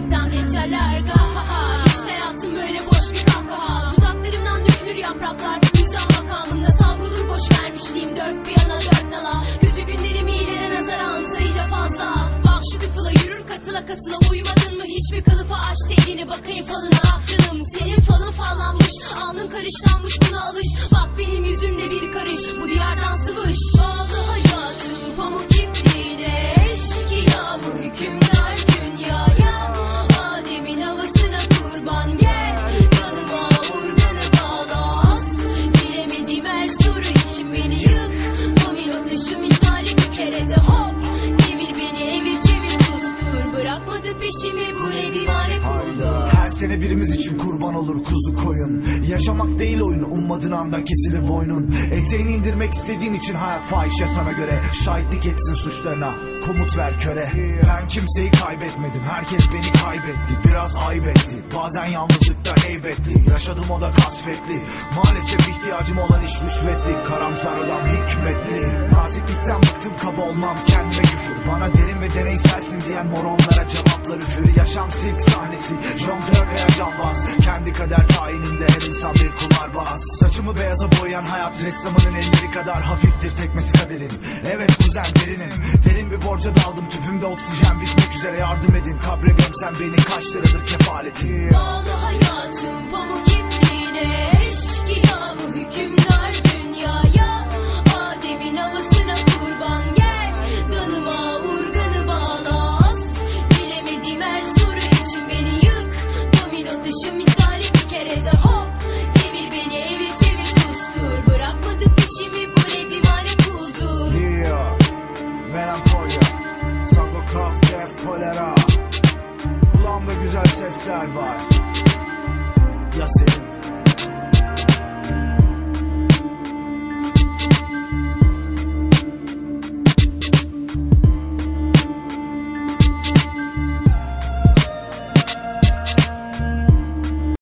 ışıktan geçerler gahaha İşte hayatım böyle boş bir kahkaha. Dudaklarımdan dökülür yapraklar Güzel makamında savrulur boş vermişliğim. Dört bir yana dört nala Kötü günlerim iyilere nazaran sayıca fazla. Bak şu tıfıla yürür kasıla kasıla Uyumadın mı? Hiçbir kılıfa açtı elini bakayım falına. Canım senin falın fallanmış Alnın karışlanmış buna alış. Bak benim yüzümde bir karış Bu diyardan sıvış. Bağlı sene birimiz için kurban olur kuzu koyun. Yaşamak değil oyun ummadığın anda kesilir boynun. Eteğini indirmek istediğin için hayat fahişe sana göre. Şahitlik etsin suçlarına komut ver köre. Ben kimseyi kaybetmedim herkes beni kaybetti. Biraz ayıp etti bazen yalnızlıkta heybetli. Yaşadım o da kasvetli. Maalesef ihtiyacım olan iş rüşvetli. Karamsar adam hikmetli. Naziklikten bıktım kaba olmam kendime küfür. Bana derin ve deneyselsin diyen moronlara cevaplar üfür Yaşam sirk sahnesi. Jonglör veya cambaz Kendi kader tayininde her insan bir kumarbaz. Saçımı beyaza boyayan hayat ressamının elleri kadar hafiftir. Tekmesi kaderin Evet kuzen derinim Derin bir borca daldım. Tüpümde oksijen bitmek üzere. Yardım edin. Kabre gömsen beni. Kaç liradır kefaleti Bağlı hayatım güzel sesler var. Ya senin?